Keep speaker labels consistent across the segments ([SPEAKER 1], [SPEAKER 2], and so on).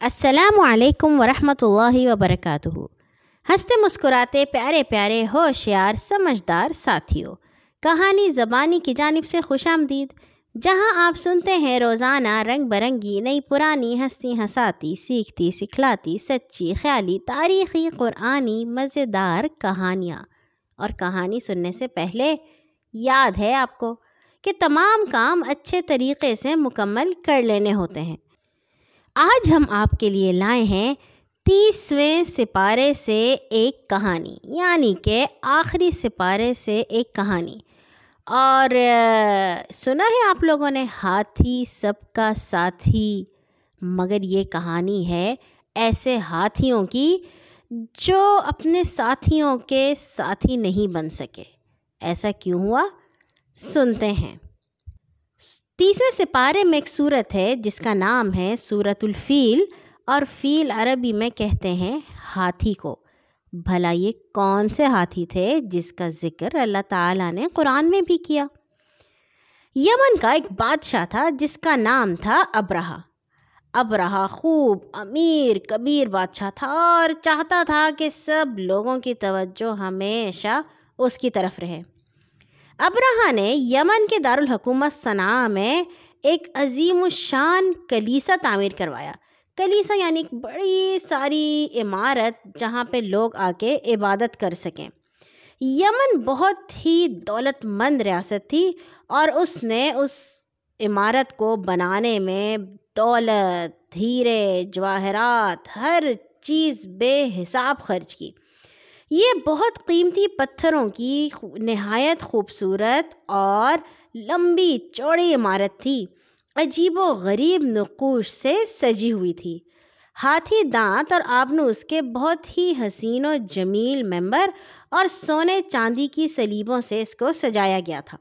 [SPEAKER 1] السلام علیکم ورحمۃ اللہ وبرکاتہ۔ ہنستے مسکراتے پیارے پیارے، ہوشیار، سمجھدار ساتھیوں، کہانی زبانی کی جانب سے خوش آمدید۔ جہاں آپ سنتے ہیں روزانہ رنگ برنگی، نئی پرانی ہستی ہساتی سیکھتی، سکھلاتی، سچی، خیالی، تاریخی، قرآنی، مزیدار کہانیاں۔ اور کہانی سننے سے پہلے یاد ہے آپ کو کہ تمام کام اچھے طریقے سے مکمل کر لینے ہوتے ہیں۔ آج ہم آپ کے لیے لائے ہیں تیسویں سپارے سے ایک کہانی یعنی کہ آخری سپارے سے ایک کہانی۔ اور سنا ہے آپ لوگوں نے، ہاتھی سب کا ساتھی۔ مگر یہ کہانی ہے ایسے ہاتھیوں کی جو اپنے ساتھیوں کے ساتھی نہیں بن سکے۔ ایسا کیوں ہوا؟ سنتے ہیں۔ تیسرے سپارے میں ایک صورت ہے، جس کا نام ہے صورت الفیل، اور فیل عربی میں کہتے ہیں ہاتھی کو۔ بھلا یہ کون سے ہاتھی تھے جس کا ذکر اللہ تعالیٰ نے قرآن میں بھی کیا؟ یمن کا ایک بادشاہ تھا جس کا نام تھا ابرہا ابرہا خوب امیر، کبیر بادشاہ تھا، اور چاہتا تھا کہ سب لوگوں کی توجہ ہمیشہ اس کی طرف رہے۔ ابراہ نے یمن کے دارالحکومت صنع میں ایک عظیم الشان کلیسا تعمیر کروایا۔ کلیسا یعنی ایک بڑی ساری عمارت جہاں پہ لوگ آ کے عبادت کر سکیں۔ یمن بہت ہی دولت مند ریاست تھی اور اس نے اس عمارت کو بنانے میں دولت، ہیرے، جواہرات، ہر چیز بے حساب خرچ کی۔ یہ بہت قیمتی پتھروں کی نہایت خوبصورت اور لمبی چوڑی عمارت تھی۔ عجیب و غریب نقوش سے سجی ہوئی تھی۔ ہاتھی دانت اور آبنو اس کے بہت ہی حسین و جمیل ممبر اور سونے چاندی کی سلیبوں سے اس کو سجایا گیا تھا۔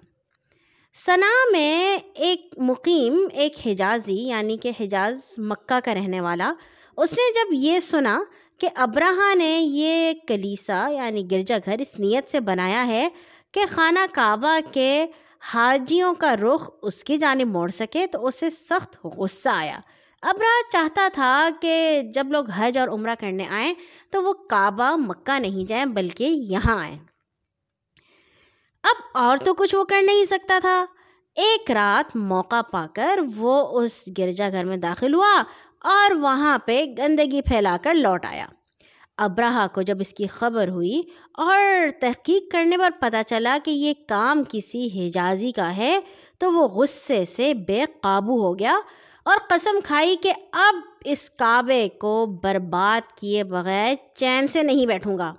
[SPEAKER 1] ثنا میں ایک مقیم، ایک حجازی یعنی کہ حجاز مکہ کا رہنے والا، اس نے جب یہ سنا کہ ابراہ نے یہ کلیسا یعنی گرجا گھر اس نیت سے بنایا ہے کہ خانہ کعبہ کے حاجیوں کا رخ اس کی جانب موڑ سکے تو اسے سخت غصہ آیا۔ ابرا چاہتا تھا کہ جب لوگ حج اور عمرہ کرنے آئیں تو وہ کعبہ مکہ نہیں جائیں بلکہ یہاں آئیں۔ اب اور تو کچھ وہ کر نہیں سکتا تھا۔ ایک رات موقع پا کر وہ اس گرجا گھر میں داخل ہوا۔ اور وہاں پہ گندگی پھیلا کر لوٹ آیا۔ ابراہ کو جب اس کی خبر ہوئی اور تحقیق کرنے پر پتہ چلا کہ یہ کام کسی حجازی کا ہے، تو وہ غصے سے بے قابو ہو گیا اور قسم کھائی کہ اب اس کعبے کو برباد کیے بغیر چین سے نہیں بیٹھوں گا۔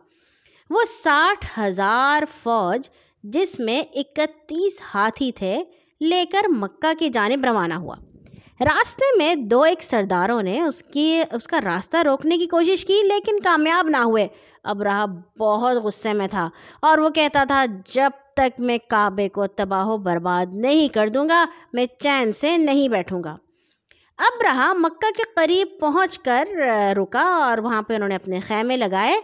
[SPEAKER 1] وہ ساٹھ ہزار فوج، جس میں اکتیس ہاتھی تھے، لے کر مکہ کی جانب روانہ ہوا۔ راستے میں دو ایک سرداروں نے اس کی، اس کا راستہ روکنے کی کوشش کی، لیکن کامیاب نہ ہوئے۔ اب رہا بہت غصے میں تھا اور وہ کہتا تھا، جب تک میں کعبے کو تباہ و برباد نہیں کر دوں گا، میں چین سے نہیں بیٹھوں گا۔ اب رہا مکہ کے قریب پہنچ کر رکا اور وہاں پہ انہوں نے اپنے خیمے لگائے۔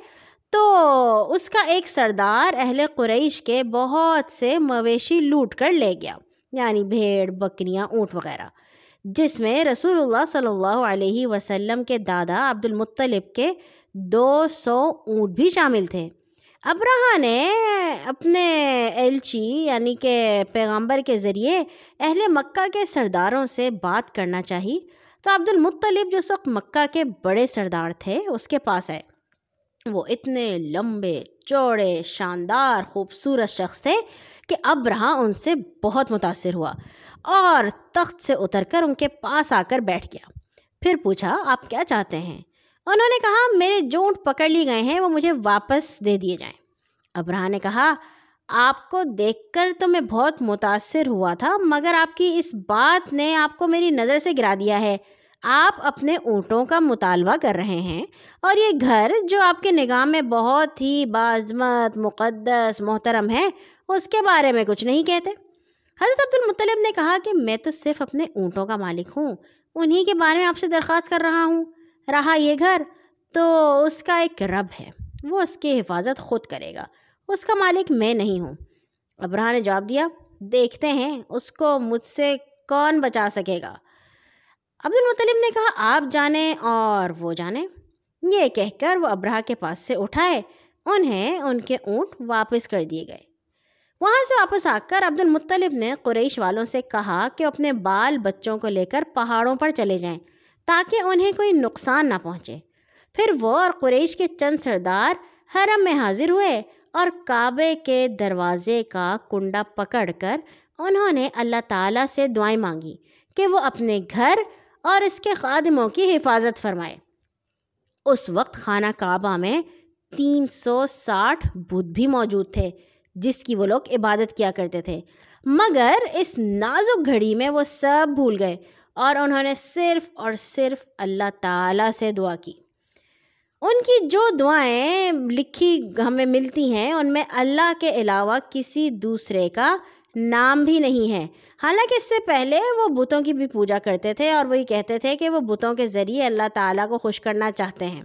[SPEAKER 1] تو اس کا ایک سردار اہل قریش کے بہت سے مویشی لوٹ کر لے گیا یعنی بھیڑ، بکریاں، اونٹ وغیرہ۔ جس میں رسول اللہ صلی اللہ علیہ وسلم کے دادا عبد المطلب کے دو سو اونٹ بھی شامل تھے۔ ابراہ نے اپنے ایلچی یعنی کہ پیغمبر کے ذریعے اہل مکہ کے سرداروں سے بات کرنا چاہی۔ تو عبد المطلب جو وقت مکہ کے بڑے سردار تھے، اس کے پاس آئے۔ وہ اتنے لمبے، چوڑے، شاندار، خوبصورت شخص تھے کہ ابراہ ان سے بہت متاثر ہوا۔ اور تخت سے اتر کر ان کے پاس آ کر بیٹھ گیا۔ پھر پوچھا، آپ کیا چاہتے ہیں؟ انہوں نے کہا، میرے جونٹ پکڑ لی گئے ہیں، وہ مجھے واپس دے دیے جائیں۔ ابراہ نے کہا، آپ کو دیکھ کر تو میں بہت متاثر ہوا تھا، مگر آپ کی اس بات نے آپ کو میری نظر سے گرا دیا ہے۔ آپ اپنے اونٹوں کا مطالبہ کر رہے ہیں، اور یہ گھر جو آپ کے نگاہ میں بہت ہی بازمت، مقدس، محترم ہے، اس کے بارے میں کچھ نہیں کہتے۔ حضرت عبد المطلب نے کہا کہ میں تو صرف اپنے اونٹوں کا مالک ہوں، انہی کے بارے میں آپ سے درخواست کر رہا ہوں۔ رہا یہ گھر تو اس کا ایک رب ہے، وہ اس کی حفاظت خود کرے گا۔ اس کا مالک میں نہیں ہوں۔ ابراہ نے جواب دیا، دیکھتے ہیں اس کو مجھ سے کون بچا سکے گا۔ عبد المطلب نے کہا، آپ جانیں اور وہ جانیں یہ کہہ کر وہ ابراہ کے پاس سے اٹھائے، انہیں ان کے اونٹ واپس کر دیے گئے۔ وہاں سے واپس آ کر عبد المطلب نے قریش والوں سے کہا کہ اپنے بال بچوں کو لے کر پہاڑوں پر چلے جائیں تاکہ انہیں کوئی نقصان نہ پہنچے۔ پھر وہ اور قریش کے چند سردار حرم میں حاضر ہوئے اور کعبے کے دروازے کا کنڈا پکڑ کر انہوں نے اللہ تعالیٰ سے دعائیں مانگی کہ وہ اپنے گھر اور اس کے خادموں کی حفاظت فرمائے۔ اس وقت خانہ کعبہ میں تین سو ساٹھ بدھ بھی موجود تھے۔ جس کی وہ لوگ عبادت کیا کرتے تھے۔ مگر اس نازک گھڑی میں وہ سب بھول گئے اور انہوں نے صرف اور صرف اللہ تعالیٰ سے دعا کی۔ ان کی جو دعائیں لکھی ہمیں ملتی ہیں، ان میں اللہ کے علاوہ کسی دوسرے کا نام بھی نہیں ہے۔ حالانکہ اس سے پہلے وہ بتوں کی بھی پوجا کرتے تھے اور وہی کہتے تھے کہ وہ بتوں کے ذریعے اللہ تعالیٰ کو خوش کرنا چاہتے ہیں۔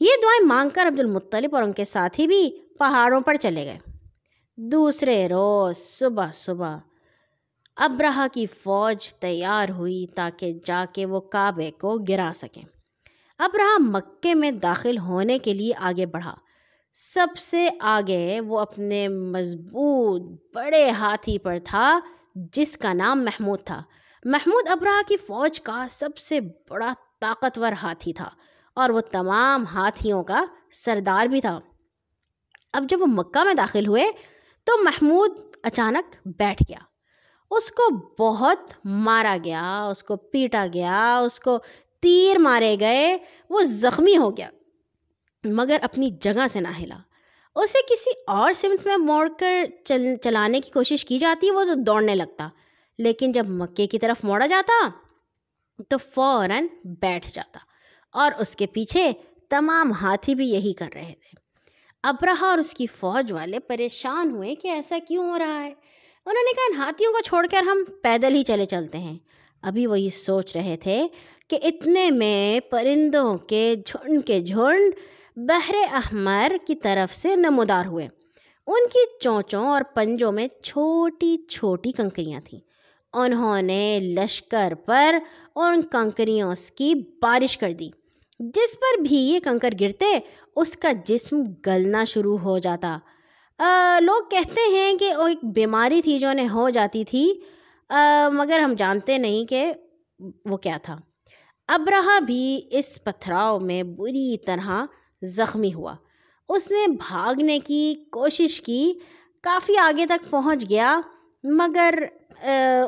[SPEAKER 1] یہ دعائیں مانگ کر عبد المطلب اور ان کے ساتھی بھی پہاڑوں پر چلے گئے۔ دوسرے روز صبح صبح ابراہ کی فوج تیار ہوئی تاکہ جا کے وہ کعبے کو گرا سکیں ابراہ مکے میں داخل ہونے کے لیے آگے بڑھا۔ سب سے آگے وہ اپنے مضبوط بڑے ہاتھی پر تھا جس کا نام محمود تھا۔ محمود ابراہ کی فوج کا سب سے بڑا طاقتور ہاتھی تھا اور وہ تمام ہاتھیوں کا سردار بھی تھا۔ اب جب وہ مکہ میں داخل ہوئے تو محمود اچانک بیٹھ گیا۔ اس کو بہت مارا گیا، اس کو پیٹا گیا، اس کو تیر مارے گئے، وہ زخمی ہو گیا، مگر اپنی جگہ سے نہ ہلا۔ اسے کسی اور سمت میں موڑ کر چل، چلانے کی کوشش کی جاتی، وہ تو دوڑنے لگتا۔ لیکن جب مکے کی طرف موڑا جاتا، تو فوراً بیٹھ جاتا اور اس کے پیچھے تمام ہاتھی بھی یہی کر رہے تھے۔ ابراہ اور اس کی فوج والے پریشان ہوئے کہ ایسا کیوں ہو رہا ہے؟ انہوں نے کہا، ان ہاتھیوں کو چھوڑ کر ہم پیدل ہی چلے چلتے ہیں۔ ابھی وہ یہ سوچ رہے تھے کہ اتنے میں پرندوں کے جھنڈ کے جھنڈ بحر احمر کی طرف سے نمودار ہوئے۔ ان کی چونچوں اور پنجوں میں چھوٹی چھوٹی کنکریاں تھیں۔ انہوں نے لشکر پر ان کنکریوں کی بارش کر دی۔ جس پر بھی یہ کنکر گرتے اس کا جسم گلنا شروع ہو جاتا۔ لوگ کہتے ہیں کہ وہ ایک بیماری تھی جو انہیں ہو جاتی تھی۔ مگر ہم جانتے نہیں کہ وہ کیا تھا۔ ابراہ بھی اس پتھراؤ میں بری طرح زخمی ہوا۔ اس نے بھاگنے کی کوشش کی، کافی آگے تک پہنچ گیا، مگر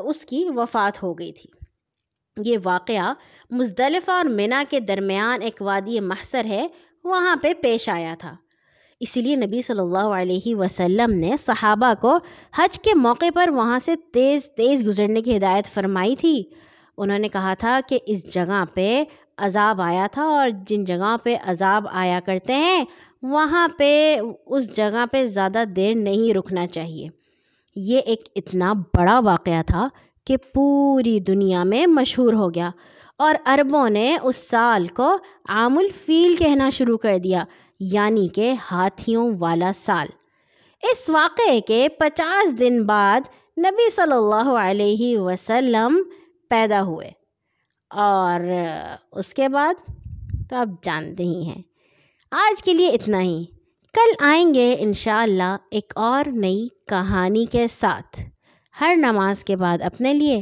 [SPEAKER 1] اس کی وفات ہو گئی تھی۔ یہ واقعہ مزدلفہ اور منا کے درمیان ایک وادی محصر ہے۔ وہاں پہ پیش آیا تھا۔ اسی لیے نبی صلی اللہ علیہ وسلم نے صحابہ کو حج کے موقع پر وہاں سے تیز تیز گزرنے کی ہدایت فرمائی تھی۔ انہوں نے کہا تھا کہ اس جگہ پہ عذاب آیا تھا اور جن جگہوں پہ عذاب آیا کرتے ہیں، وہاں پہ، اس جگہ پہ زیادہ دیر نہیں رکنا چاہیے۔ یہ ایک اتنا بڑا واقعہ تھا کہ پوری دنیا میں مشہور ہو گیا۔ اور عربوں نے اس سال کو عام الفیل کہنا شروع کر دیا یعنی کہ ہاتھیوں والا سال۔ اس واقعے کے پچاس دن بعد نبی صلی اللہ علیہ وسلم پیدا ہوئے۔ اور اس کے بعد تو آپ جانتے ہی ہیں۔ آج کے لیے اتنا ہی۔ کل آئیں گے انشاءاللہ ایک اور نئی کہانی کے ساتھ۔ ہر نماز کے بعد اپنے لیے۔